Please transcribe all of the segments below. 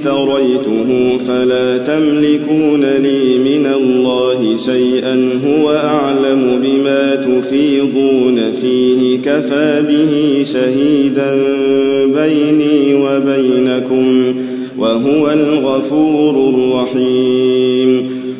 إن افتريته فلا تملكون لي من الله شيئا هو أعلم بما تفيضون فيه كفى به شهيدا بيني وبينكم وهو الغفور الرحيم.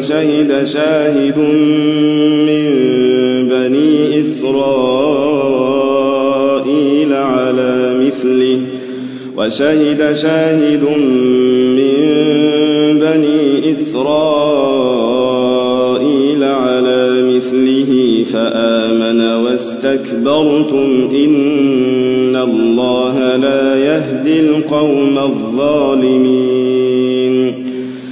وشهد شاهد من بني إسرائيل على مثله وشهد شاهد من بني إسرائيل على مثله فآمن واستكبرتم إن الله لا يهدي القوم الظالمين.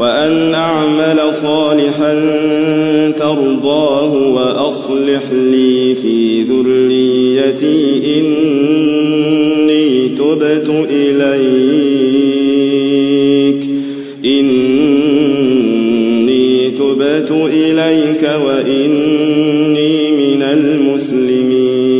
وأن أعمل صالحا ترضاه وأصلح لي في ذريتي إني تبت إليك إني تبت إليك وإني من المسلمين.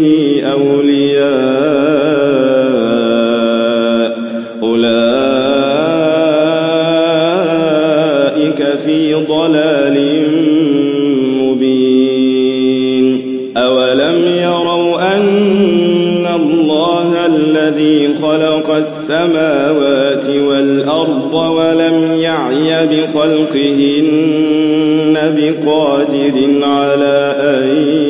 دونه أولياء. أولئك في ضلال مبين. أولم يروا أن الله الذي خلق السماوات والأرض ولم يعي بخلقهن بقادر على أن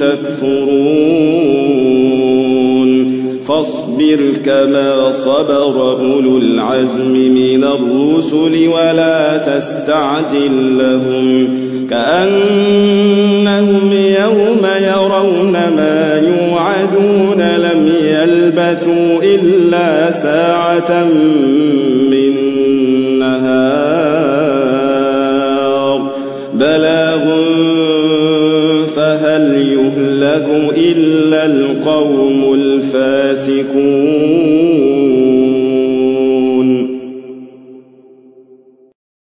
تكفرون. فاصبر كما صبر أولو العزم من الرسل ولا تستعجل لهم. كأنهم يوم يرون ما يوعدون لم يلبثوا إلا ساعة من إلا القوم الفاسقون